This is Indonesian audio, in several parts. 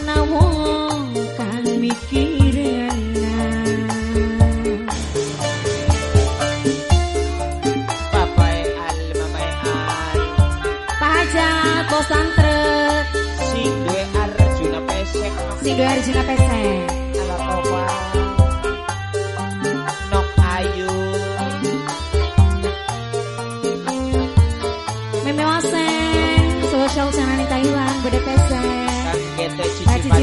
Ana wong kang mikiran Papai al, mamai al. Pak Hajat, bos santrek Sing duwe Arjuna pesek. Si dua Arjuna Pesek Ala toba. Nok ayu. Meme Waseng Sosial channel di Taiwan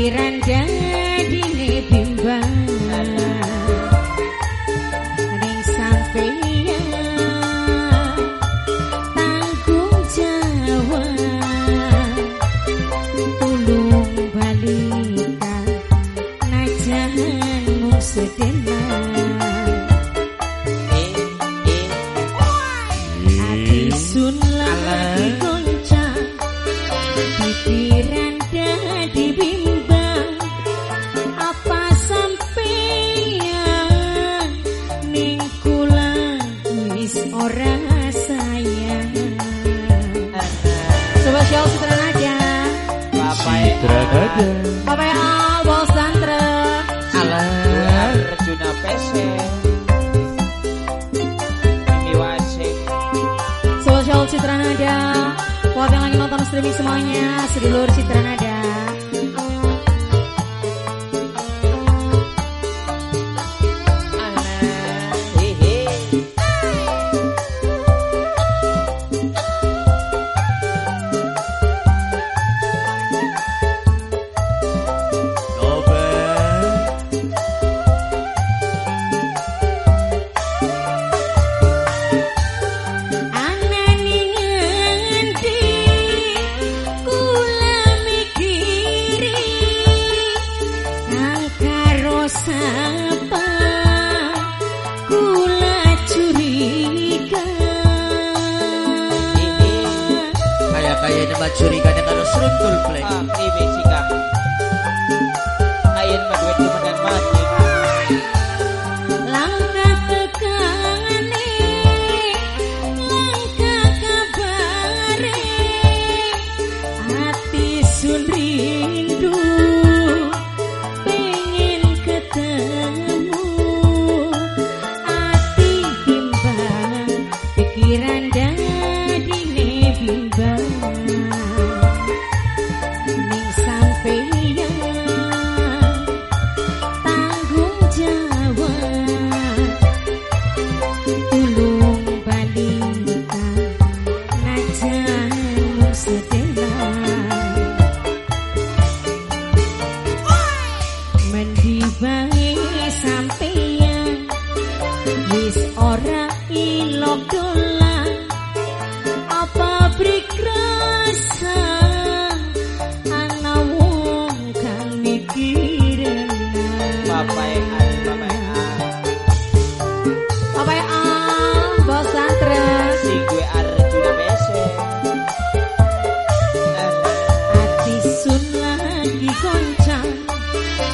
pikiran Citra Nada. Papa Al Bos Santre Duwe Arjuna Waseng. Social Citra Nada Buat yang lagi nonton streaming semuanya? Sedulur Citra Nada Mbak curiganya karo seruntul play. Ah, ini sika. Ayen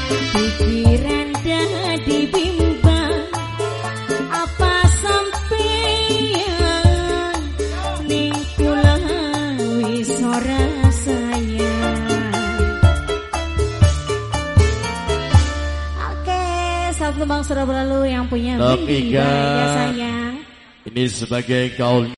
Pikiran dadi bimbang apa sampeyan ning kula wis ora sayang. Oke, Sabtu Bang Surabaya yang punya Top Windy, 3. Ini sebagai kaul